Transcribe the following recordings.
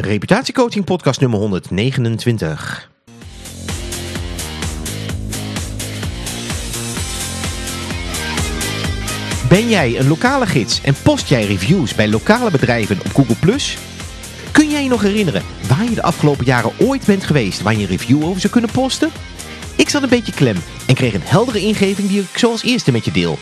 Reputatiecoaching podcast nummer 129. Ben jij een lokale gids en post jij reviews bij lokale bedrijven op Google+. Kun jij je nog herinneren waar je de afgelopen jaren ooit bent geweest waar je een review over zou kunnen posten? Ik zat een beetje klem en kreeg een heldere ingeving die ik zoals eerste met je deel.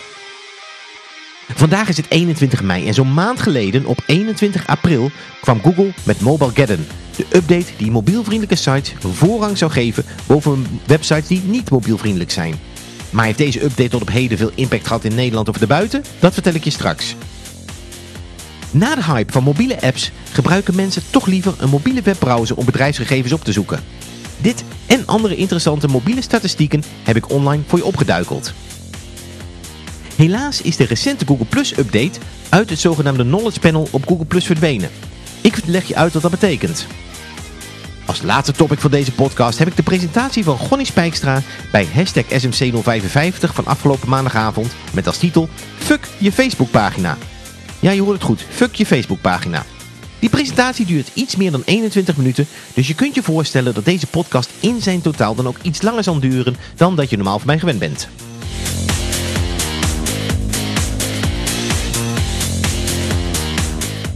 Vandaag is het 21 mei en zo'n maand geleden, op 21 april, kwam Google met Mobilegeddon. De update die mobielvriendelijke sites voorrang zou geven boven websites die niet mobielvriendelijk zijn. Maar heeft deze update tot op heden veel impact gehad in Nederland of daarbuiten? Dat vertel ik je straks. Na de hype van mobiele apps gebruiken mensen toch liever een mobiele webbrowser om bedrijfsgegevens op te zoeken. Dit en andere interessante mobiele statistieken heb ik online voor je opgeduikeld. Helaas is de recente Google Plus update uit het zogenaamde Knowledge Panel op Google Plus verdwenen. Ik leg je uit wat dat betekent. Als laatste topic van deze podcast heb ik de presentatie van Gonnie Spijkstra bij hashtag SMC055 van afgelopen maandagavond met als titel Fuck je Facebookpagina. Ja, je hoort het goed. Fuck je Facebookpagina. Die presentatie duurt iets meer dan 21 minuten, dus je kunt je voorstellen dat deze podcast in zijn totaal dan ook iets langer zal duren dan dat je normaal van mij gewend bent.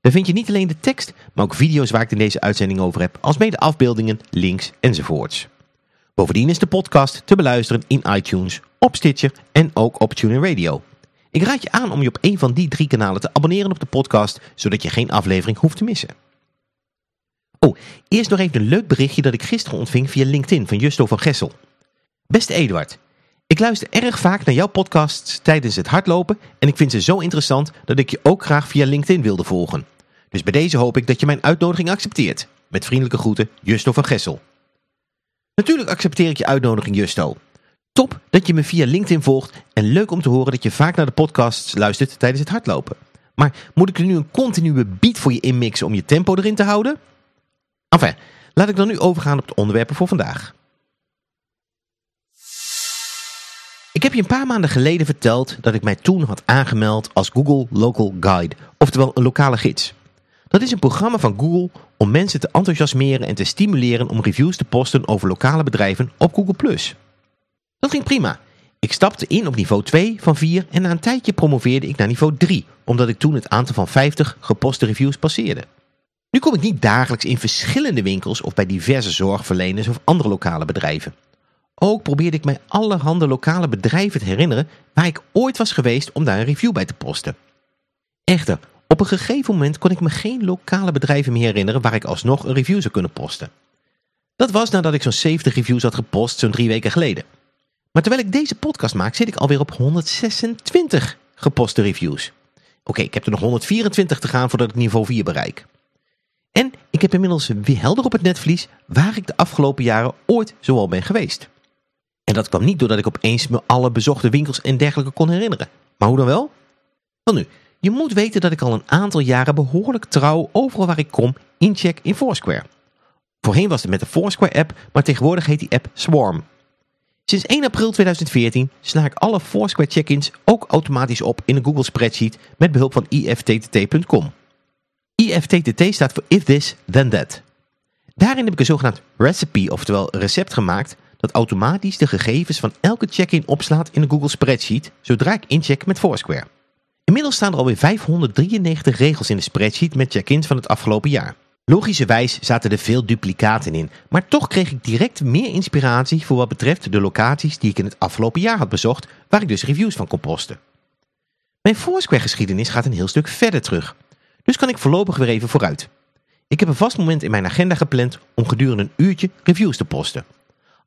Daar vind je niet alleen de tekst, maar ook video's waar ik het in deze uitzending over heb, als mede afbeeldingen, links enzovoorts. Bovendien is de podcast te beluisteren in iTunes, op Stitcher en ook op TuneIn Radio. Ik raad je aan om je op een van die drie kanalen te abonneren op de podcast, zodat je geen aflevering hoeft te missen. Oh, eerst nog even een leuk berichtje dat ik gisteren ontving via LinkedIn van Justo van Gessel. Beste Eduard, ik luister erg vaak naar jouw podcasts tijdens het hardlopen en ik vind ze zo interessant dat ik je ook graag via LinkedIn wilde volgen. Dus bij deze hoop ik dat je mijn uitnodiging accepteert. Met vriendelijke groeten, Justo van Gessel. Natuurlijk accepteer ik je uitnodiging, Justo. Top dat je me via LinkedIn volgt en leuk om te horen dat je vaak naar de podcasts luistert tijdens het hardlopen. Maar moet ik er nu een continue beat voor je inmixen om je tempo erin te houden? Enfin, laat ik dan nu overgaan op de onderwerpen voor vandaag. Ik heb je een paar maanden geleden verteld dat ik mij toen had aangemeld als Google Local Guide, oftewel een lokale gids. Dat is een programma van Google om mensen te enthousiasmeren en te stimuleren om reviews te posten over lokale bedrijven op Google+. Dat ging prima. Ik stapte in op niveau 2 van 4 en na een tijdje promoveerde ik naar niveau 3, omdat ik toen het aantal van 50 geposte reviews passeerde. Nu kom ik niet dagelijks in verschillende winkels of bij diverse zorgverleners of andere lokale bedrijven. Ook probeerde ik mij allerhande lokale bedrijven te herinneren waar ik ooit was geweest om daar een review bij te posten. Echter, op een gegeven moment kon ik me geen lokale bedrijven meer herinneren waar ik alsnog een review zou kunnen posten. Dat was nadat ik zo'n 70 reviews had gepost zo'n drie weken geleden. Maar terwijl ik deze podcast maak zit ik alweer op 126 geposte reviews. Oké, ik heb er nog 124 te gaan voordat ik niveau 4 bereik. En ik heb inmiddels helder op het netvlies waar ik de afgelopen jaren ooit zoal ben geweest. En dat kwam niet doordat ik opeens me alle bezochte winkels en dergelijke kon herinneren. Maar hoe dan wel? Wel nu, je moet weten dat ik al een aantal jaren behoorlijk trouw overal waar ik kom incheck in Foursquare. Voorheen was het met de Foursquare app, maar tegenwoordig heet die app Swarm. Sinds 1 april 2014 sla ik alle Foursquare check-ins ook automatisch op in een Google spreadsheet met behulp van ifttt.com. IFTTT staat voor If This Then That. Daarin heb ik een zogenaamd recipe, oftewel recept gemaakt, dat automatisch de gegevens van elke check-in opslaat in een Google spreadsheet zodra ik incheck met Foursquare. Inmiddels staan er alweer 593 regels in de spreadsheet met check-ins van het afgelopen jaar. Logischerwijs zaten er veel duplicaten in, maar toch kreeg ik direct meer inspiratie voor wat betreft de locaties die ik in het afgelopen jaar had bezocht, waar ik dus reviews van kon posten. Mijn Foursquare geschiedenis gaat een heel stuk verder terug, dus kan ik voorlopig weer even vooruit. Ik heb een vast moment in mijn agenda gepland om gedurende een uurtje reviews te posten.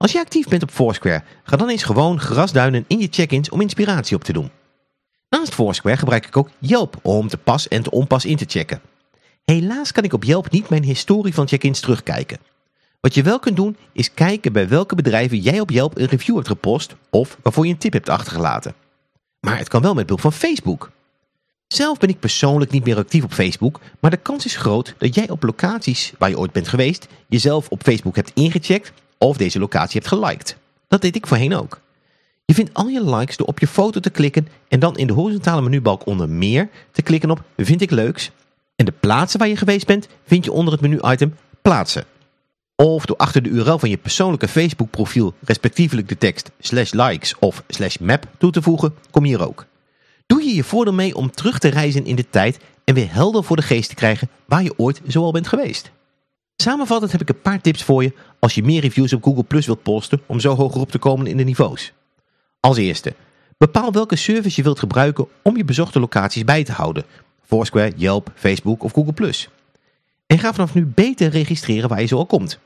Als je actief bent op Foursquare, ga dan eens gewoon grasduinen in je check-ins om inspiratie op te doen. Naast Foursquare gebruik ik ook Yelp om te pas en te onpas in te checken. Helaas kan ik op Yelp niet mijn historie van check-ins terugkijken. Wat je wel kunt doen is kijken bij welke bedrijven jij op Yelp een review hebt gepost of waarvoor je een tip hebt achtergelaten. Maar het kan wel met behulp van Facebook. Zelf ben ik persoonlijk niet meer actief op Facebook, maar de kans is groot dat jij op locaties waar je ooit bent geweest jezelf op Facebook hebt ingecheckt of deze locatie hebt geliked. Dat deed ik voorheen ook. Je vindt al je likes door op je foto te klikken en dan in de horizontale menubalk onder meer te klikken op vind ik leuks. En de plaatsen waar je geweest bent vind je onder het menu-item plaatsen. Of door achter de URL van je persoonlijke Facebook profiel respectievelijk de tekst slash likes of slash map toe te voegen, kom je hier ook. Doe je je voordeel mee om terug te reizen in de tijd en weer helder voor de geest te krijgen waar je ooit zoal bent geweest. Samenvattend heb ik een paar tips voor je als je meer reviews op Google Plus wilt posten om zo hoger op te komen in de niveaus. Als eerste, bepaal welke service je wilt gebruiken om je bezochte locaties bij te houden. Foursquare, Yelp, Facebook of Google Plus. En ga vanaf nu beter registreren waar je zo al komt.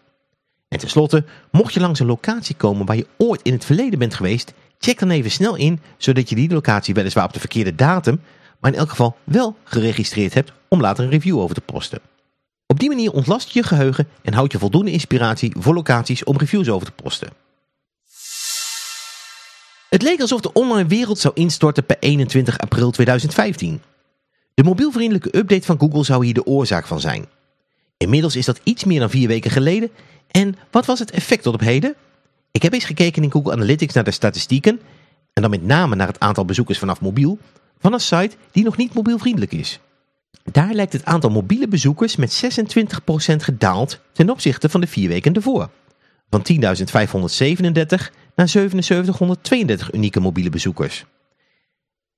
En tenslotte, mocht je langs een locatie komen waar je ooit in het verleden bent geweest, check dan even snel in, zodat je die locatie weliswaar op de verkeerde datum, maar in elk geval wel geregistreerd hebt om later een review over te posten. Op die manier ontlast je je geheugen en houd je voldoende inspiratie voor locaties om reviews over te posten. Het leek alsof de online wereld zou instorten per 21 april 2015. De mobielvriendelijke update van Google zou hier de oorzaak van zijn. Inmiddels is dat iets meer dan vier weken geleden en wat was het effect tot op heden? Ik heb eens gekeken in Google Analytics naar de statistieken en dan met name naar het aantal bezoekers vanaf mobiel van een site die nog niet mobielvriendelijk is. Daar lijkt het aantal mobiele bezoekers met 26% gedaald ten opzichte van de vier weken ervoor. Van 10.537 naar 7732 unieke mobiele bezoekers.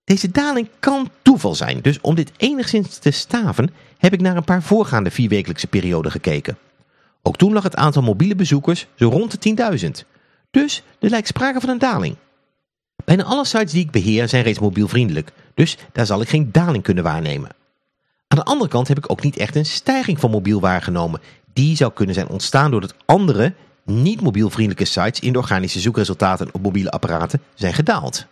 Deze daling kan toeval zijn, dus om dit enigszins te staven heb ik naar een paar voorgaande vierwekelijkse perioden gekeken. Ook toen lag het aantal mobiele bezoekers zo rond de 10.000. Dus er lijkt sprake van een daling. Bijna alle sites die ik beheer zijn reeds mobielvriendelijk, dus daar zal ik geen daling kunnen waarnemen. Aan de andere kant heb ik ook niet echt een stijging van mobiel waargenomen. Die zou kunnen zijn ontstaan doordat andere, niet mobielvriendelijke sites in de organische zoekresultaten op mobiele apparaten zijn gedaald.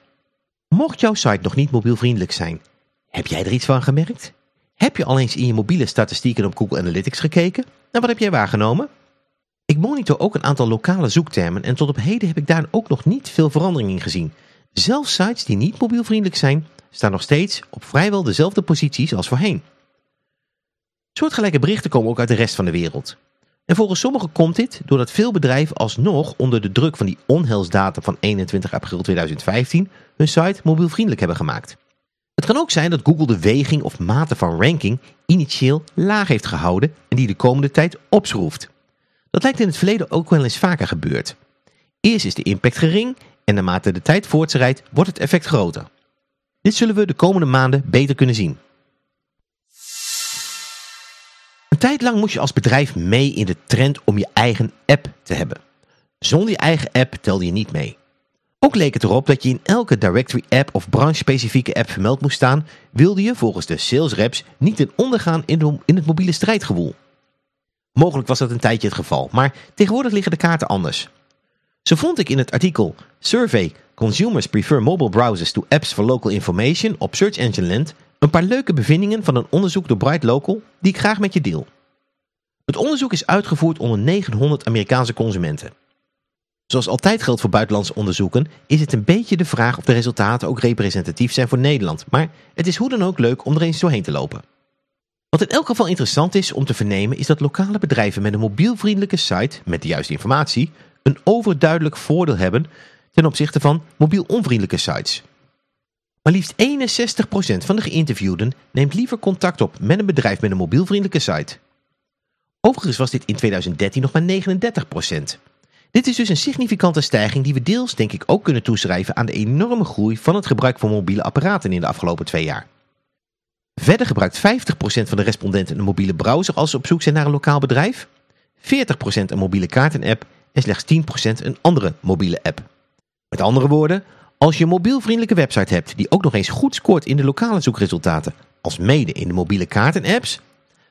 Mocht jouw site nog niet mobielvriendelijk zijn, heb jij er iets van gemerkt? Heb je al eens in je mobiele statistieken op Google Analytics gekeken? En wat heb jij waargenomen? Ik monitor ook een aantal lokale zoektermen en tot op heden heb ik daar ook nog niet veel verandering in gezien. Zelfs sites die niet mobielvriendelijk zijn, staan nog steeds op vrijwel dezelfde posities als voorheen. Soortgelijke berichten komen ook uit de rest van de wereld. En volgens sommigen komt dit doordat veel bedrijven alsnog onder de druk van die onheilsdatum van 21 april 2015 hun site mobielvriendelijk hebben gemaakt. Het kan ook zijn dat Google de weging of mate van ranking initieel laag heeft gehouden en die de komende tijd opschroeft. Dat lijkt in het verleden ook wel eens vaker gebeurd. Eerst is de impact gering en naarmate de tijd voortschrijdt wordt het effect groter. Dit zullen we de komende maanden beter kunnen zien. Een tijd lang moest je als bedrijf mee in de trend om je eigen app te hebben. Zonder je eigen app telde je niet mee. Ook leek het erop dat je in elke directory app of branche-specifieke app vermeld moest staan, wilde je volgens de sales reps niet ten ondergaan in, in het mobiele strijdgewoel. Mogelijk was dat een tijdje het geval, maar tegenwoordig liggen de kaarten anders. Zo vond ik in het artikel Survey Consumers Prefer Mobile Browsers to Apps for Local Information op Search Engine Land een paar leuke bevindingen van een onderzoek door Bright Local die ik graag met je deel. Het onderzoek is uitgevoerd onder 900 Amerikaanse consumenten. Zoals altijd geldt voor buitenlandse onderzoeken is het een beetje de vraag of de resultaten ook representatief zijn voor Nederland, maar het is hoe dan ook leuk om er eens doorheen te lopen. Wat in elk geval interessant is om te vernemen is dat lokale bedrijven met een mobielvriendelijke site met de juiste informatie een overduidelijk voordeel hebben ten opzichte van mobiel onvriendelijke sites. Maar liefst 61% van de geïnterviewden neemt liever contact op met een bedrijf met een mobielvriendelijke site. Overigens was dit in 2013 nog maar 39%. Dit is dus een significante stijging die we deels denk ik ook kunnen toeschrijven aan de enorme groei van het gebruik van mobiele apparaten in de afgelopen twee jaar. Verder gebruikt 50% van de respondenten een mobiele browser als ze op zoek zijn naar een lokaal bedrijf, 40% een mobiele kaartenapp en slechts 10% een andere mobiele app. Met andere woorden, als je een mobielvriendelijke website hebt die ook nog eens goed scoort in de lokale zoekresultaten, als mede in de mobiele kaartenapps,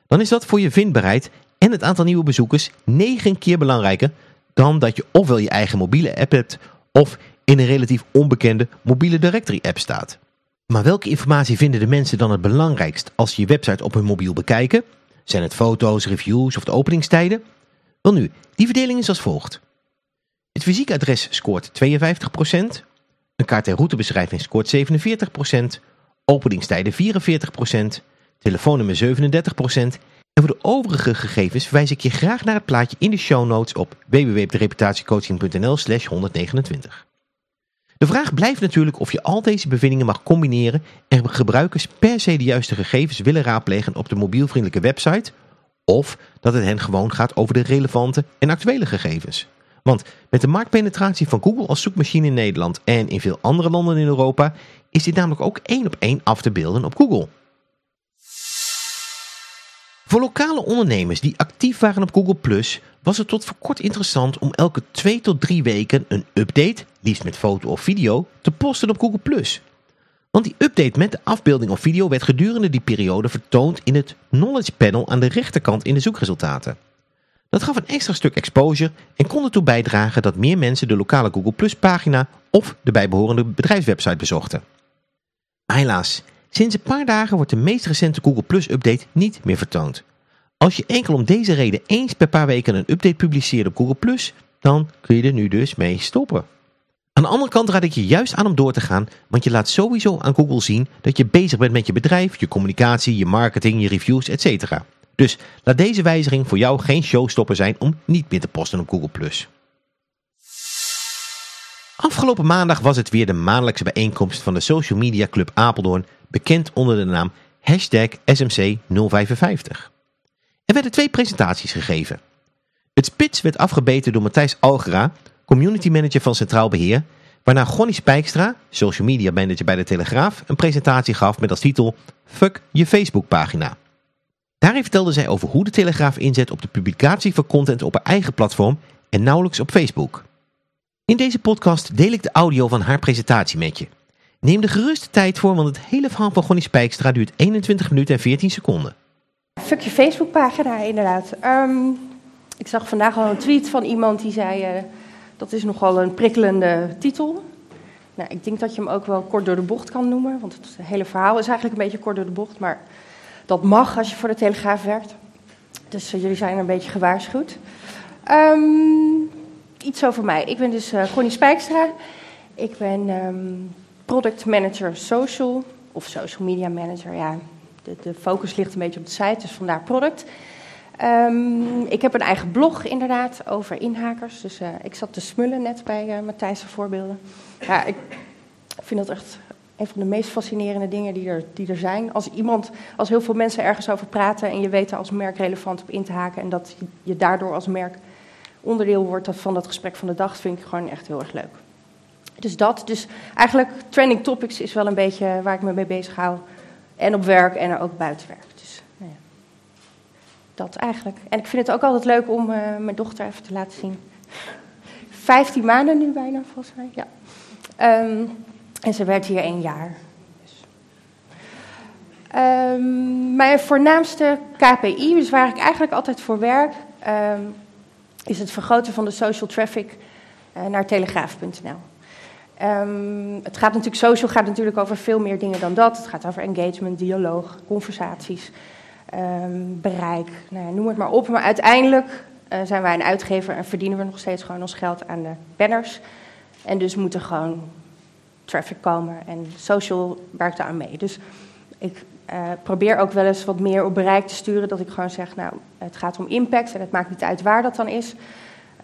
dan is dat voor je vindbaarheid en het aantal nieuwe bezoekers 9 keer belangrijker dan dat je ofwel je eigen mobiele app hebt of in een relatief onbekende mobiele directory app staat. Maar welke informatie vinden de mensen dan het belangrijkst als ze je website op hun mobiel bekijken? Zijn het foto's, reviews of de openingstijden? Wel nu, die verdeling is als volgt. Het fysieke adres scoort 52%, een kaart- en routebeschrijving scoort 47%, openingstijden 44%, telefoonnummer 37%, en voor de overige gegevens verwijs ik je graag naar het plaatje in de show notes op www.reputatiecoaching.nl slash 129. De vraag blijft natuurlijk of je al deze bevindingen mag combineren en gebruikers per se de juiste gegevens willen raadplegen op de mobielvriendelijke website of dat het hen gewoon gaat over de relevante en actuele gegevens. Want met de marktpenetratie van Google als zoekmachine in Nederland en in veel andere landen in Europa is dit namelijk ook één op één af te beelden op Google. Voor lokale ondernemers die actief waren op Google was het tot voor kort interessant om elke twee tot drie weken een update, liefst met foto of video, te posten op Google Want die update met de afbeelding of video werd gedurende die periode vertoond in het Knowledge Panel aan de rechterkant in de zoekresultaten. Dat gaf een extra stuk exposure en kon ertoe bijdragen dat meer mensen de lokale Google Plus pagina of de bijbehorende bedrijfswebsite bezochten. Helaas, sinds een paar dagen wordt de meest recente Google Plus update niet meer vertoond. Als je enkel om deze reden eens per paar weken een update publiceert op Google Plus, dan kun je er nu dus mee stoppen. Aan de andere kant raad ik je juist aan om door te gaan, want je laat sowieso aan Google zien dat je bezig bent met je bedrijf, je communicatie, je marketing, je reviews, etc. Dus laat deze wijziging voor jou geen showstopper zijn om niet meer te posten op Google+. Afgelopen maandag was het weer de maandelijkse bijeenkomst van de Social Media Club Apeldoorn, bekend onder de naam hashtag SMC055. Er werden twee presentaties gegeven. Het spits werd afgebeten door Matthijs Algera, community manager van Centraal Beheer, waarna Gonnie Spijkstra, social media manager bij de Telegraaf, een presentatie gaf met als titel Fuck je Facebookpagina. Daarin vertelde zij over hoe de Telegraaf inzet op de publicatie van content op haar eigen platform en nauwelijks op Facebook. In deze podcast deel ik de audio van haar presentatie met je. Neem de geruste tijd voor, want het hele verhaal van Gonnie Spijkstra duurt 21 minuten en 14 seconden. Fuck je Facebookpagina, inderdaad. Um, ik zag vandaag al een tweet van iemand die zei... Uh, dat is nogal een prikkelende titel. Nou, ik denk dat je hem ook wel kort door de bocht kan noemen. Want het hele verhaal is eigenlijk een beetje kort door de bocht. Maar dat mag als je voor de Telegraaf werkt. Dus uh, jullie zijn een beetje gewaarschuwd. Um, iets over mij. Ik ben dus uh, Connie Spijkstra. Ik ben um, product manager social. Of social media manager, ja. De, de, focus ligt een beetje op de site, dus vandaar product. Um, ik heb een eigen blog inderdaad over inhakers. Dus uh, ik zat te smullen net bij uh, Matthijs' voorbeelden. Ja, ik vind dat echt een van de meest fascinerende dingen die er, die er zijn. Als iemand, als heel veel mensen ergens over praten en je weet er als merk relevant op in te haken en dat je daardoor als merk onderdeel wordt van dat gesprek van de dag, vind ik gewoon echt heel erg leuk. Dus dat, dus eigenlijk trending topics is wel een beetje waar ik me mee bezig hou. En op werk en ook buiten werk. Dus nou ja, dat eigenlijk. En ik vind het ook altijd leuk om uh, mijn dochter even te laten zien. 15 maanden nu bijna, volgens mij. Ja. Um, en ze werd hier één jaar. Um, mijn voornaamste KPI, dus waar ik eigenlijk altijd voor werk, um, is het vergroten van de social traffic uh, naar telegraaf.nl. Um, het gaat natuurlijk, social gaat natuurlijk over veel meer dingen dan dat. Het gaat over engagement, dialoog, conversaties, bereik, nou ja, noem het maar op. Maar uiteindelijk uh, zijn wij een uitgever en verdienen we nog steeds gewoon ons geld aan de banners. En dus moeten gewoon traffic komen en social werkt daar aan mee. Dus ik uh, probeer ook wel eens wat meer op bereik te sturen. Dat ik gewoon zeg, nou, het gaat om impact en het maakt niet uit waar dat dan is.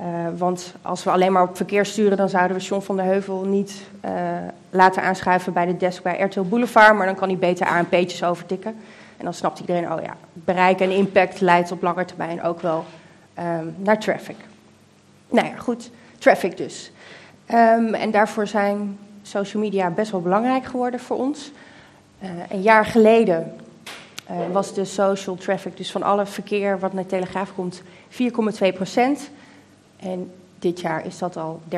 Uh, want als we alleen maar op verkeer sturen, dan zouden we John van der Heuvel niet uh, laten aanschuiven bij de desk bij RTL Boulevard. Maar dan kan hij beter ANP'tjes overtikken. En dan snapt iedereen, oh ja, bereik en impact leidt op lange termijn ook wel um, naar traffic. Nou ja, goed, traffic dus. Um, en daarvoor zijn social media best wel belangrijk geworden voor ons. Uh, een jaar geleden uh, was de social traffic, dus van alle verkeer wat naar Telegraaf komt, 4,2 procent. En dit jaar is dat al 13,7.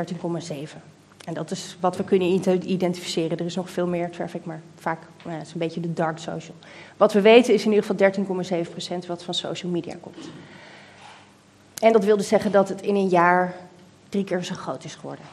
En dat is wat we kunnen identificeren. Er is nog veel meer traffic, maar vaak nou, het is een beetje de dark social. Wat we weten is in ieder geval 13,7 procent wat van social media komt. En dat wil dus zeggen dat het in een jaar drie keer zo groot is geworden.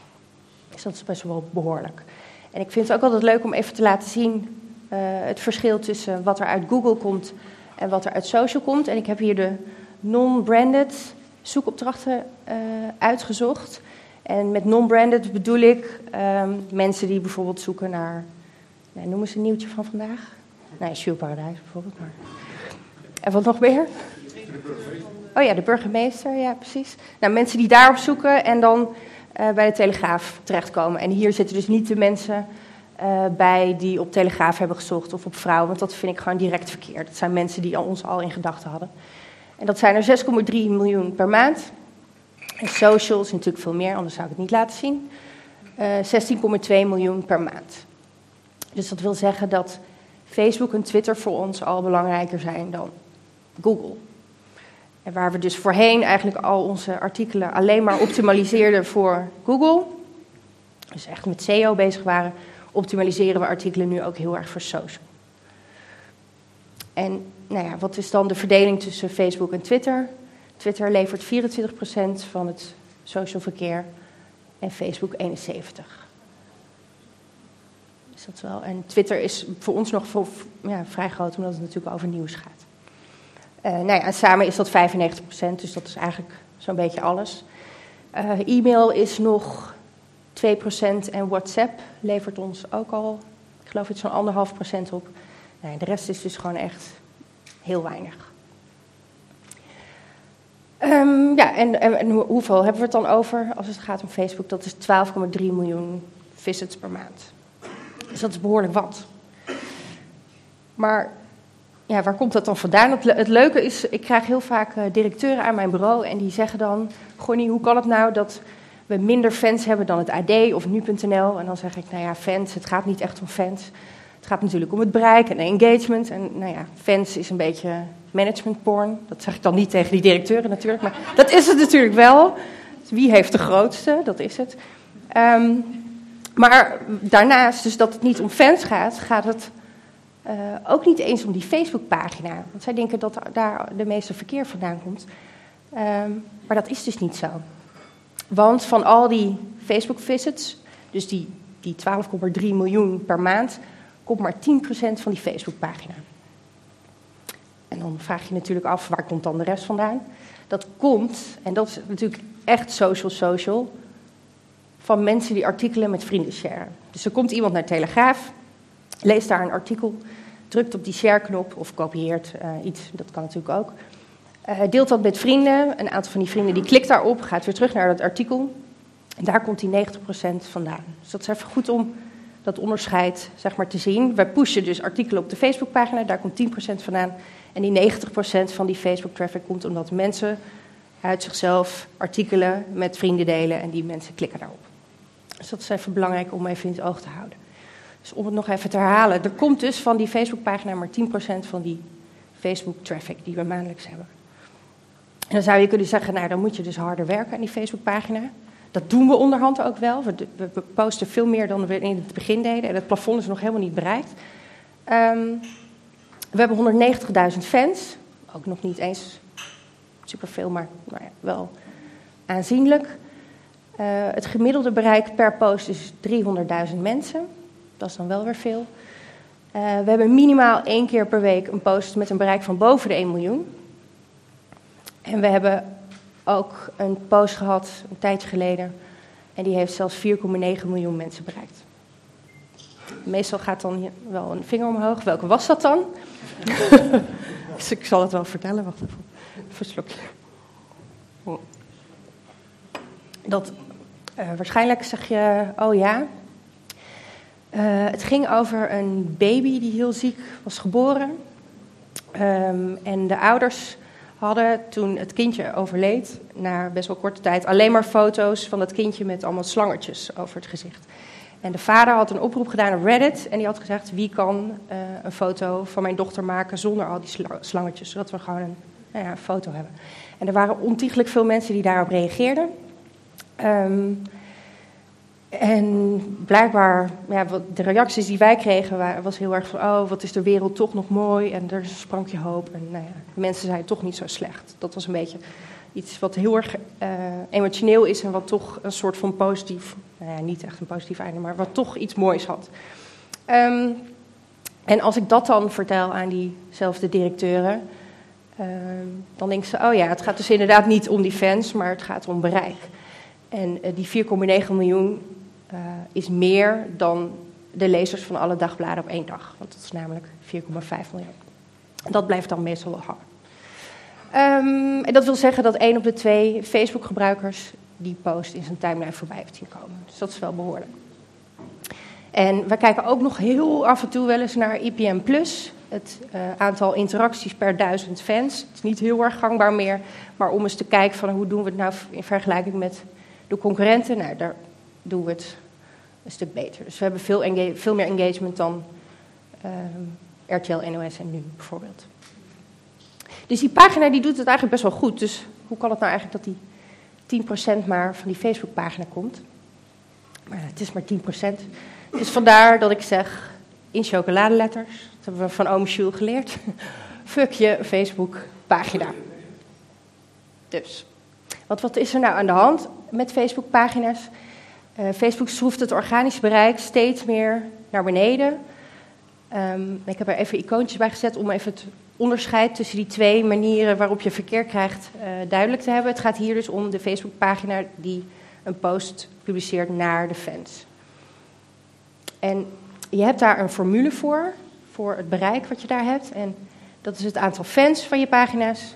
Dus dat is best wel behoorlijk. En ik vind het ook altijd leuk om even te laten zien uh, het verschil tussen wat er uit Google komt en wat er uit social komt. En ik heb hier de non-branded zoekopdrachten uh, uitgezocht. En met non-branded bedoel ik um, mensen die bijvoorbeeld zoeken naar, nou, noemen ze een nieuwtje van vandaag? Nee, Paradijs bijvoorbeeld. Maar. En wat nog meer? Oh ja, de burgemeester, ja precies. Nou, mensen die daarop zoeken en dan bij de Telegraaf terechtkomen. En hier zitten dus niet de mensen uh, bij die op Telegraaf hebben gezocht of op vrouw, want dat vind ik gewoon direct verkeerd. Dat zijn mensen die ons al in gedachten hadden. En dat zijn er 6,3 miljoen per maand. En social is natuurlijk veel meer, anders zou ik het niet laten zien. Uh, 16,2 miljoen per maand. Dus dat wil zeggen dat Facebook en Twitter voor ons al belangrijker zijn dan Google. En waar we dus voorheen eigenlijk al onze artikelen alleen maar optimaliseerden voor Google, dus echt met SEO bezig waren, optimaliseren we artikelen nu ook heel erg voor social. En nou ja, wat is dan de verdeling tussen Facebook en Twitter? Twitter levert 24% van het social verkeer en Facebook 71%. Is dat wel? En Twitter is voor ons nog voor, ja, vrij groot, omdat het natuurlijk over nieuws gaat. Uh, nou ja, samen is dat 95%, dus dat is eigenlijk zo'n beetje alles. Uh, e-mail is nog 2% en WhatsApp levert ons ook al, ik geloof iets van anderhalf procent op. Nee, de rest is dus gewoon echt heel weinig. Um, ja, en, en, en, hoeveel hebben we het dan over als het gaat om Facebook? Dat is 12,3 miljoen visits per maand. Dus dat is behoorlijk wat. Maar ja, waar komt dat dan vandaan? Het, het leuke is, ik krijg heel vaak uh, directeuren aan mijn bureau en die zeggen dan: Gonnie, hoe kan het nou dat we minder fans hebben dan het AD of nu.nl? En dan zeg ik: Nou ja, fans, het gaat niet echt om fans. Het gaat natuurlijk om het bereik en engagement. En nou ja, fans is een beetje management porn. Dat zeg ik dan niet tegen die directeuren natuurlijk, maar dat is het natuurlijk wel. Wie heeft de grootste? Dat is het. Um, maar daarnaast, dus dat het niet om fans gaat, gaat het uh, ook niet eens om die Facebookpagina. Want zij denken dat daar de meeste verkeer vandaan komt. Um, maar dat is dus niet zo. Want van al die Facebook-visits, dus die, die 12,3 miljoen per maand, komt maar 10% van die Facebookpagina. En dan vraag je natuurlijk af, waar komt dan de rest vandaan? Dat komt, en dat is natuurlijk echt social social, van mensen die artikelen met vrienden sharen. Dus er komt iemand naar Telegraaf, leest daar een artikel, drukt op die share-knop of kopieert uh, iets, dat kan natuurlijk ook. Uh, deelt dat met vrienden. Een aantal van die vrienden die klikt daarop, gaat weer terug naar dat artikel. En daar komt die 90% vandaan. Dus dat is even goed om dat onderscheid zeg maar, te zien. Wij pushen dus artikelen op de Facebookpagina, daar komt 10% vandaan. En die 90% van die Facebook-traffic komt omdat mensen uit zichzelf artikelen met vrienden delen en die mensen klikken daarop. Dus dat is even belangrijk om even in het oog te houden. Dus om het nog even te herhalen, er komt dus van die Facebookpagina maar 10% van die Facebook-traffic die we maandelijks hebben. En dan zou je kunnen zeggen, nou dan moet je dus harder werken aan die Facebookpagina. Dat doen we onderhand ook wel. We, posten veel meer dan we in het begin deden. En het plafond is nog helemaal niet bereikt. Um, we hebben 190.000 fans. Ook nog niet eens superveel, maar wel aanzienlijk. Uh, het gemiddelde bereik per post is 300.000 mensen. Dat is dan wel weer veel. Uh, we hebben minimaal één keer per week een post met een bereik van boven de 1 miljoen. En we hebben ook een post gehad een tijdje geleden. En die heeft zelfs 4,9 miljoen mensen bereikt. Meestal gaat dan wel een vinger omhoog. Welke was dat dan? dus ik zal het wel vertellen. Wacht even. Even slokje. Dat, uh, waarschijnlijk zeg je, oh ja. Uh, het ging over een baby die heel ziek was geboren. Um, en de ouders hadden toen het kindje overleed, na best wel korte tijd, alleen maar foto's van dat kindje met allemaal slangertjes over het gezicht. En de vader had een oproep gedaan op Reddit en die had gezegd: wie kan uh, een foto van mijn dochter maken zonder al die slangetjes, zodat we gewoon een, nou ja, foto hebben. En er waren ontiegelijk veel mensen die daarop reageerden. Um, en blijkbaar, ja, de reacties die wij kregen, was heel erg van: oh, wat is de wereld toch nog mooi en er is een sprankje hoop. En nou ja, mensen zijn toch niet zo slecht. Dat was een beetje iets wat heel erg uh, emotioneel is en wat toch een soort van positief, nou ja, niet echt een positief einde, maar wat toch iets moois had. Um, en als ik dat dan vertel aan diezelfde directeuren, Ehm, dan denken ze, oh ja, het gaat dus inderdaad niet om die fans, maar het gaat om bereik. En uh, die 4,9 miljoen uh, is meer dan de lezers van alle dagbladen op één dag. Want dat is namelijk 4,5 miljoen. En dat blijft dan meestal hangen. Um, en dat wil zeggen dat één op de twee Facebook-gebruikers die post in zijn timeline voorbij heeft zien komen. Dus dat is wel behoorlijk. En we kijken ook nog heel af en toe wel eens naar IPM Plus. Het uh, aantal interacties per duizend fans. Het is niet heel erg gangbaar meer. Maar om eens te kijken van hoe doen we het nou in vergelijking met de concurrenten. Nou, daar doen we het een stuk beter. Dus we hebben veel, veel meer engagement dan uh, RTL, NOS en nu bijvoorbeeld. Dus die pagina die doet het eigenlijk best wel goed. Dus hoe kan het nou eigenlijk dat die 10% maar van die Facebookpagina komt? Maar het is maar 10%. Dus vandaar dat ik zeg, in chocoladeletters, dat hebben we van oom Jules geleerd, fuck je Facebook-pagina. Dus, want wat is er nou aan de hand met Facebook-pagina's? Uh, Facebook schroeft het organisch bereik steeds meer naar beneden. Um, ik heb er even icoontjes bij gezet om even het onderscheid tussen die twee manieren waarop je verkeer krijgt uh, duidelijk te hebben. Het gaat hier dus om de Facebook-pagina die een post publiceert naar de fans. En je hebt daar een formule voor, voor het bereik wat je daar hebt. En dat is het aantal fans van je pagina's,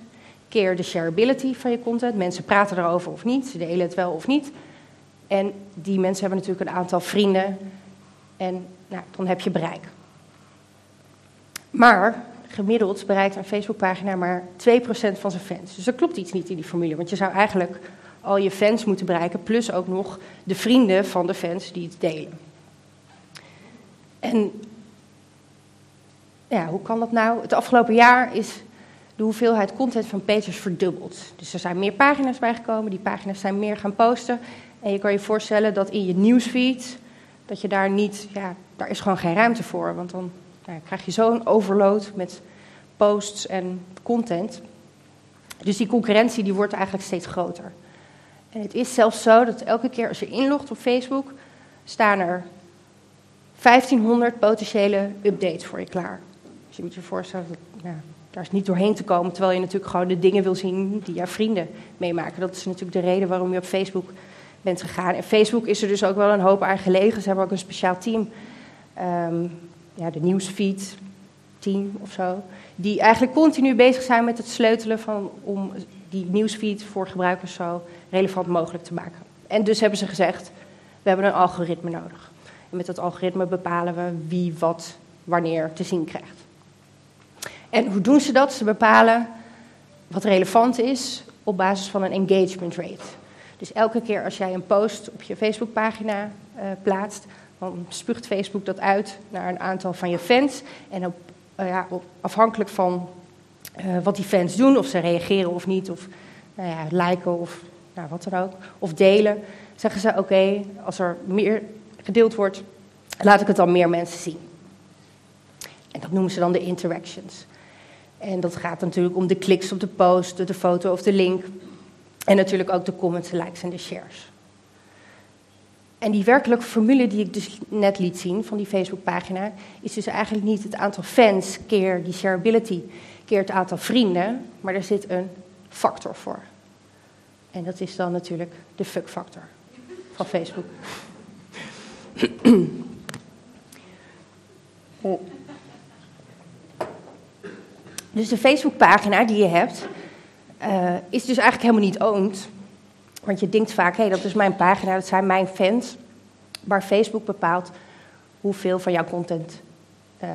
keer de shareability van je content. Mensen praten erover of niet, ze delen het wel of niet. En die mensen hebben natuurlijk een aantal vrienden. En nou, dan heb je bereik. Maar gemiddeld bereikt een Facebookpagina maar 2% van zijn fans. Dus er klopt iets niet in die formule. Want je zou eigenlijk al je fans moeten bereiken, plus ook nog de vrienden van de fans die het delen. En ja, hoe kan dat nou? Het afgelopen jaar is de hoeveelheid content van pages verdubbeld. Dus er zijn meer pagina's bijgekomen, die pagina's zijn meer gaan posten. En je kan je voorstellen dat in je nieuwsfeed, dat je daar niet, ja, daar is gewoon geen ruimte voor. Want dan krijg je zo'n overload met posts en content. Dus die concurrentie die wordt eigenlijk steeds groter. En het is zelfs zo dat elke keer als je inlogt op Facebook, staan er 1500 potentiële updates voor je klaar. Dus je moet je voorstellen, dat, daar is niet doorheen te komen, terwijl je natuurlijk gewoon de dingen wil zien die jouw vrienden meemaken. Dat is natuurlijk de reden waarom je op Facebook bent gegaan. En Facebook is er dus ook wel een hoop aan gelegen. Ze hebben ook een speciaal team, um, ja, de nieuwsfeed team of zo, die eigenlijk continu bezig zijn met het sleutelen van, om die nieuwsfeed voor gebruikers zo relevant mogelijk te maken. En dus hebben ze gezegd, we hebben een algoritme nodig. En met dat algoritme bepalen we wie wat wanneer te zien krijgt. En hoe doen ze dat? Ze bepalen wat relevant is op basis van een engagement rate. Dus elke keer als jij een post op je Facebookpagina uh, plaatst, dan spuugt Facebook dat uit naar een aantal van je fans. En op, uh, ja, afhankelijk van uh, wat die fans doen, of ze reageren of niet, of nou ja, liken of nou, wat dan ook, of delen, zeggen ze: oké, als er meer gedeeld wordt, laat ik het dan meer mensen zien. En dat noemen ze dan de interactions. En dat gaat natuurlijk om de kliks op de post, de foto of de link. En natuurlijk ook de comments, de likes en de shares. En die werkelijke formule die ik dus net liet zien van die Facebookpagina, is dus eigenlijk niet het aantal fans keer die shareability keer het aantal vrienden, maar er zit een factor voor. En dat is dan natuurlijk de fuck factor van Facebook. Dus de Facebookpagina die je hebt, uh, is dus eigenlijk helemaal niet owned. Want je denkt vaak, hé, hey, dat is mijn pagina, dat zijn mijn fans. Maar Facebook bepaalt hoeveel van jouw content uh,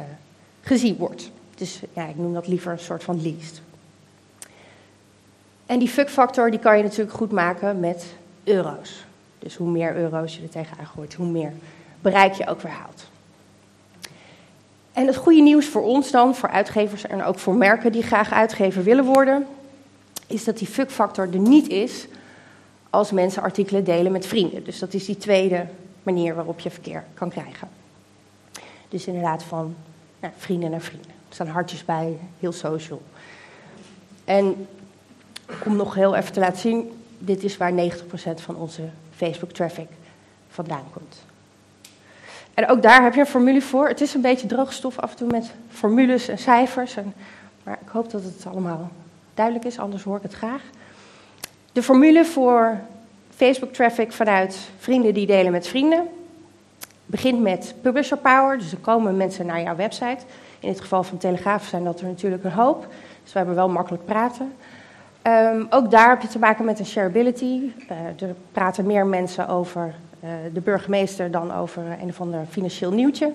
gezien wordt. Dus ja, ik noem dat liever een soort van least. En die fuck-factor die kan je natuurlijk goed maken met euro's. Dus hoe meer euro's je er tegenaan gooit, hoe meer bereik je ook weer haalt. En het goede nieuws voor ons dan, voor uitgevers en ook voor merken die graag uitgever willen worden, is dat die fuck-factor er niet is als mensen artikelen delen met vrienden. Dus dat is die tweede manier waarop je verkeer kan krijgen. Dus inderdaad van nou, vrienden naar vrienden. Er staan hartjes bij, heel social. En om nog heel even te laten zien, dit is waar 90% van onze Facebook-traffic vandaan komt. En ook daar heb je een formule voor. Het is een beetje droogstof af en toe met formules en cijfers. En, maar ik hoop dat het allemaal duidelijk is, anders hoor ik het graag. De formule voor Facebook traffic vanuit vrienden die delen met vrienden begint met publisher power, dus er komen mensen naar jouw website. In het geval van Telegraaf zijn dat er natuurlijk een hoop, dus we hebben wel makkelijk praten. Um, ook daar heb je te maken met een shareability. Uh, er praten meer mensen over uh, de burgemeester dan over een of ander financieel nieuwtje.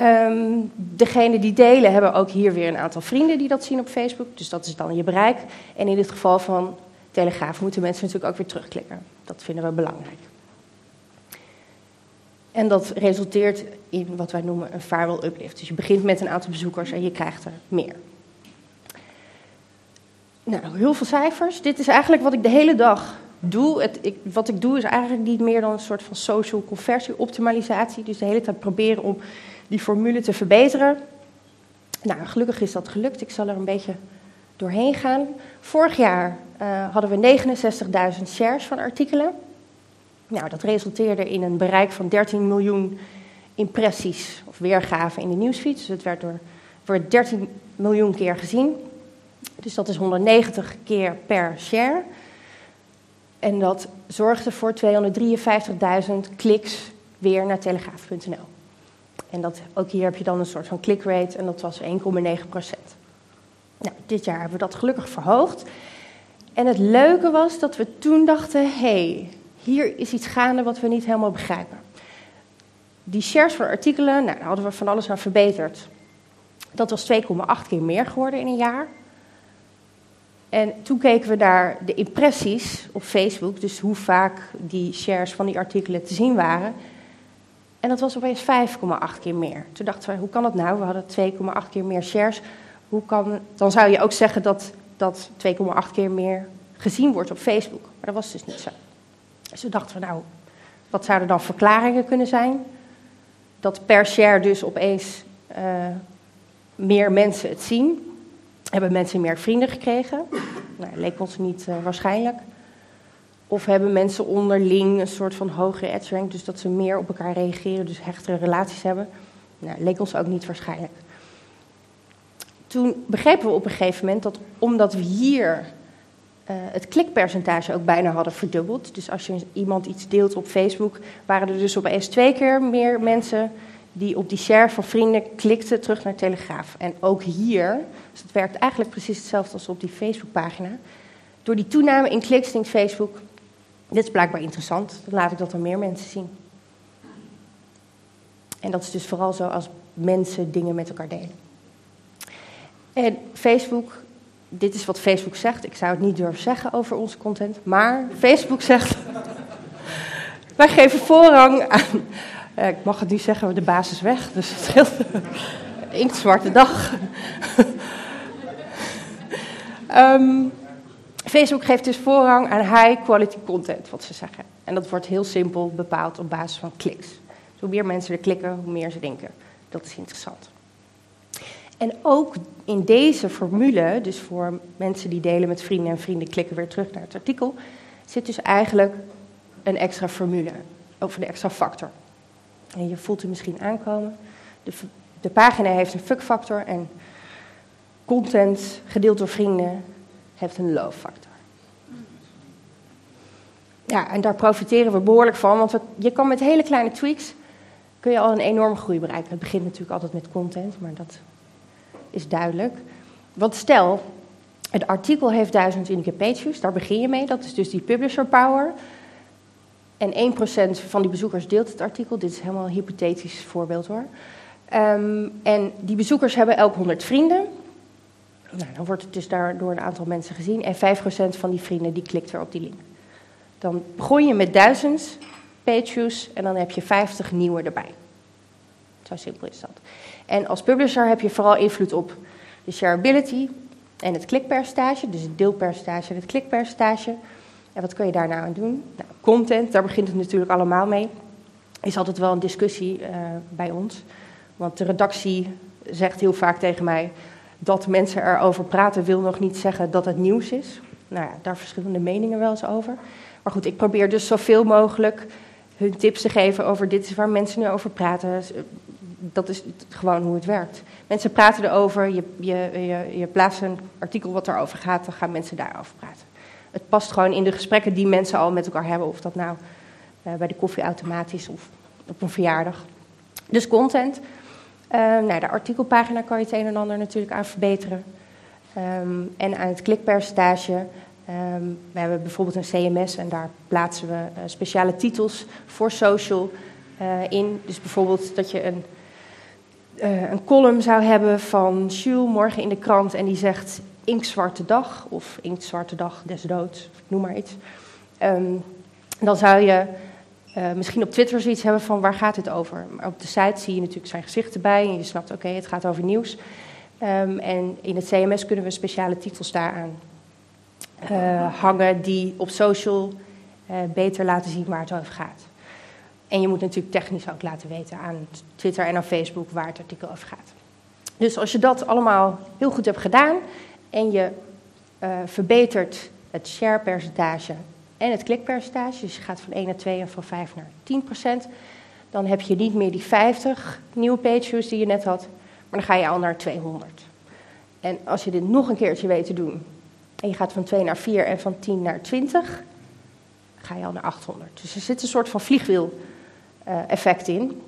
Um, degenen die delen hebben ook hier weer een aantal vrienden die dat zien op Facebook. Dus dat is dan je bereik. En in het geval van Telegraaf moeten mensen natuurlijk ook weer terugklikken. Dat vinden we belangrijk. En dat resulteert in wat wij noemen een firewall uplift. Dus je begint met een aantal bezoekers en je krijgt er meer. Nou, heel veel cijfers. Dit is eigenlijk wat ik de hele dag doe. Het, ik, wat ik doe is eigenlijk niet meer dan een soort van social conversie optimalisatie. Dus de hele tijd proberen om die formule te verbeteren. Nou, gelukkig is dat gelukt. Ik zal er een beetje doorheen gaan. Vorig jaar uh, hadden we 69.000 shares van artikelen. Nou, dat resulteerde in een bereik van 13 miljoen impressies of weergaven in de nieuwsfeed. Dus het werd door 13 miljoen keer gezien. Dus dat is 190 keer per share. En dat zorgde voor 253.000 kliks weer naar telegraaf.nl. En dat, ook hier heb je dan een soort van clickrate en dat was 1,9 procent. Nou, dit jaar hebben we dat gelukkig verhoogd. En het leuke was dat we toen dachten: hey, hier is iets gaande wat we niet helemaal begrijpen. Die shares voor artikelen, nou, daar hadden we van alles aan verbeterd. Dat was 2,8 keer meer geworden in een jaar. En toen keken we naar de impressies op Facebook, dus hoe vaak die shares van die artikelen te zien waren. En dat was opeens 5,8 keer meer. Toen dachten we, hoe kan dat nou? We hadden 2,8 keer meer shares. Hoe kan, dan zou je ook zeggen dat dat 2,8 keer meer gezien wordt op Facebook. Maar dat was dus niet zo. Dus we dachten nou, wat zouden dan verklaringen kunnen zijn? Dat per share dus opeens uh, meer mensen het zien. Hebben mensen meer vrienden gekregen? Nou, leek ons niet uh, waarschijnlijk. Of hebben mensen onderling een soort van hogere edge rank, dus dat ze meer op elkaar reageren, dus hechtere relaties hebben? Nou, leek ons ook niet waarschijnlijk. Toen begrepen we op een gegeven moment dat omdat we hier uh, het klikpercentage ook bijna hadden verdubbeld. Dus als je iemand iets deelt op Facebook, waren er dus opeens twee keer meer mensen die op die share van vrienden klikten terug naar Telegraaf. En ook hier, dus het werkt eigenlijk precies hetzelfde als op die Facebookpagina. Door die toename in kliks denkt Facebook, dit is blijkbaar interessant, dan laat ik dat aan meer mensen zien. En dat is dus vooral zo als mensen dingen met elkaar delen. En Facebook, dit is wat Facebook zegt. Ik zou het niet durven zeggen over onze content, maar Facebook zegt. wij geven voorrang aan. Eh, ik mag het niet zeggen, de basis weg, dus het scheelt. Inktzwarte dag. um, Facebook geeft dus voorrang aan high quality content, wat ze zeggen. En dat wordt heel simpel bepaald op basis van kliks. Dus hoe meer mensen er klikken, hoe meer ze denken. Dat is interessant. En ook in deze formule, dus voor mensen die delen met vrienden en vrienden klikken weer terug naar het artikel, zit dus eigenlijk een extra formule, of een extra factor. En je voelt hem misschien aankomen. De, de pagina heeft een fuck factor en content gedeeld door vrienden heeft een low factor. Ja, en daar profiteren we behoorlijk van, want je kan met hele kleine tweaks kun je al een enorme groei bereiken. Het begint natuurlijk altijd met content, maar dat is duidelijk. Want stel, het artikel heeft 1000 unieke pageviews, daar begin je mee, dat is dus die publisher power. En 1% van die bezoekers deelt het artikel. Dit is helemaal een hypothetisch voorbeeld hoor. Um, en die bezoekers hebben elk 100 vrienden. Nou, dan wordt het dus daar door een aantal mensen gezien. En 5% van die vrienden die klikt weer op die link. Dan begon je met 1000 pageviews en dan heb je 50 nieuwe erbij. Zo simpel is dat. En als publisher heb je vooral invloed op de shareability en het klikpercentage, dus het deelpercentage en het klikpercentage. En wat kun je daar nou aan doen? Nou, content, daar begint het natuurlijk allemaal mee. Is altijd wel een discussie uh, bij ons. Want de redactie zegt heel vaak tegen mij dat mensen erover praten wil nog niet zeggen dat het nieuws is. Nou ja, daar verschillende meningen wel eens over. Maar goed, ik probeer dus zoveel mogelijk hun tips te geven over dit is waar mensen nu over praten. dat is gewoon hoe het werkt. Mensen praten erover, je, je, je, je plaatst een artikel wat erover gaat, dan gaan mensen daarover praten. Het past gewoon in de gesprekken die mensen al met elkaar hebben, of dat nou uh, bij de koffieautomaat is of op een verjaardag. Dus content. Uh, nou, de artikelpagina kan je het een en ander natuurlijk aan verbeteren. Um, en aan het klikpercentage. Um, we hebben bijvoorbeeld een CMS en daar plaatsen we uh, speciale titels voor social in. Dus bijvoorbeeld dat je een uh, een column zou hebben van Jules morgen in de krant en die zegt inktzwarte dag of inktzwarte dag des doods, noem maar iets. Dan zou je uh, misschien op Twitter zoiets hebben van waar gaat het over? Maar op de site zie je natuurlijk zijn gezicht erbij en je snapt oké, het gaat over nieuws. Um, en in het CMS kunnen we speciale titels daaraan uh, hangen die op social beter laten zien waar het over gaat. En je moet natuurlijk technisch ook laten weten aan Twitter en aan Facebook waar het artikel over gaat. Dus als je dat allemaal heel goed hebt gedaan en je verbetert het share-percentage en het klikpercentage, dus je gaat van 1 naar 2 en van 5 naar 10 procent, dan heb je niet meer die 50 nieuwe page views die je net had, maar dan ga je al naar 200. En als je dit nog een keertje weet te doen en je gaat van 2 naar 4 en van 10 naar 20, ga je al naar 800. Dus er zit een soort van vliegwiel uh, effect in.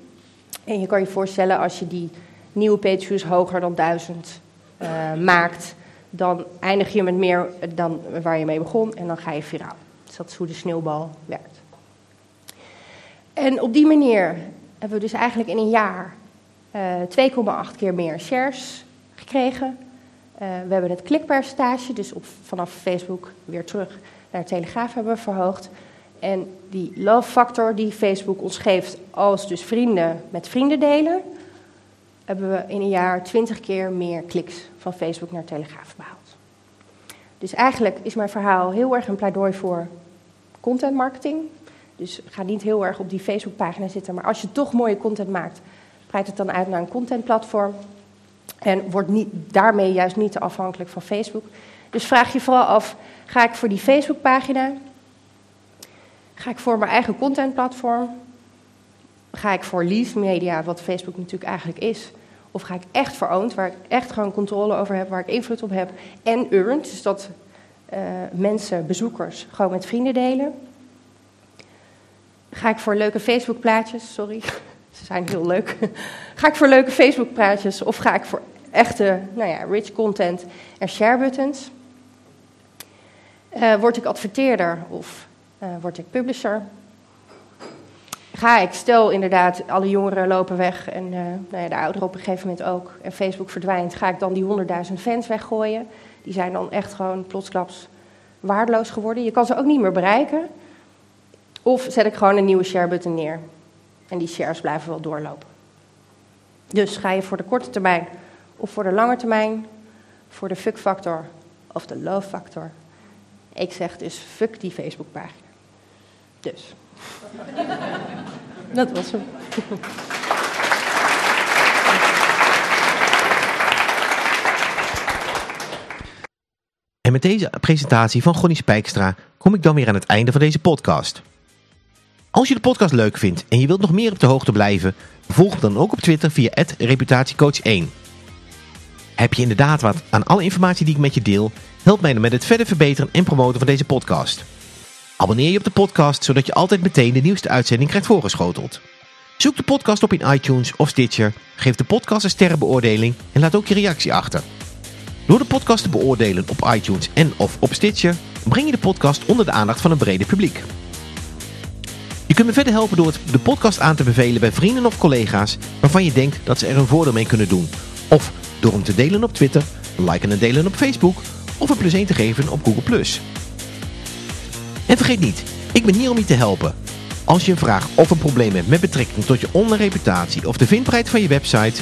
En je kan je voorstellen als je die nieuwe page views hoger dan 1000 uh, maakt, dan eindig je met meer dan waar je mee begon en dan ga je viraal. Dat is hoe de sneeuwbal werkt. En op die manier hebben we dus eigenlijk in een jaar uh, 2,8 keer meer shares gekregen. Uh, we hebben het klikpercentage, dus op, vanaf Facebook weer terug naar Telegraaf hebben we verhoogd. En die love factor die Facebook ons geeft als dus vrienden met vrienden delen, hebben we in een jaar 20 keer meer kliks van Facebook naar Telegraaf behaald. Dus eigenlijk is mijn verhaal heel erg een pleidooi voor content marketing. Dus ga niet heel erg op die Facebookpagina zitten, maar als je toch mooie content maakt, breid het dan uit naar een contentplatform. En word niet, daarmee juist niet te afhankelijk van Facebook. Dus vraag je vooral af: ga ik voor die Facebookpagina Ga ik voor mijn eigen contentplatform? Ga ik voor lead media, wat Facebook natuurlijk eigenlijk is? Of ga ik echt voor owned, waar ik echt gewoon controle over heb, waar ik invloed op heb? En earned, dus dat mensen, bezoekers, gewoon met vrienden delen. Ga ik voor leuke Facebook-plaatjes, sorry, ze zijn heel leuk. ga ik voor leuke Facebook-plaatjes of ga ik voor echte, nou ja, rich content en share buttons? Uh, word ik adverteerder of uh, word ik publisher. Ga ik, stel inderdaad, alle jongeren lopen weg en nou ja, de ouderen op een gegeven moment ook, en Facebook verdwijnt, ga ik dan die 100.000 fans weggooien? Die zijn dan echt gewoon plotsklaps waardeloos geworden. Je kan ze ook niet meer bereiken. Of zet ik gewoon een nieuwe share button neer. En die shares blijven wel doorlopen. Dus ga je voor de korte termijn of voor de lange termijn, voor de fuck factor of de love factor. Ik zeg dus fuck die Facebookpagina. Dus. dat was hem. En met deze presentatie van Gonnie Spijkstra kom ik dan weer aan het einde van deze podcast. Als je de podcast leuk vindt en je wilt nog meer op de hoogte blijven, volg me dan ook op Twitter via reputatiecoach1. Heb je inderdaad wat aan alle informatie die ik met je deel, help mij dan met het verder verbeteren en promoten van deze podcast. Abonneer je op de podcast, zodat je altijd meteen de nieuwste uitzending krijgt voorgeschoteld. Zoek de podcast op in iTunes of Stitcher, geef de podcast een sterrenbeoordeling en laat ook je reactie achter. Door de podcast te beoordelen op iTunes en of op Stitcher, breng je de podcast onder de aandacht van een brede publiek. Je kunt me verder helpen door de podcast aan te bevelen bij vrienden of collega's waarvan je denkt dat ze er een voordeel mee kunnen doen. Of door hem te delen op Twitter, liken en delen op Facebook of een plus 1 te geven op Google+. En vergeet niet, ik ben hier om je te helpen. Als je een vraag of een probleem hebt met betrekking tot je online reputatie of de vindbaarheid van je website,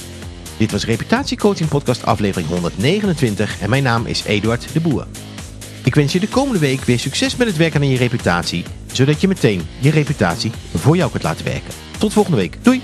Dit was Reputatiecoaching Podcast aflevering 129 en mijn naam is Eduard de Boer. Ik wens je de komende week weer succes met het werken aan je reputatie, zodat je meteen je reputatie voor jou kunt laten werken. Tot volgende week. Doei!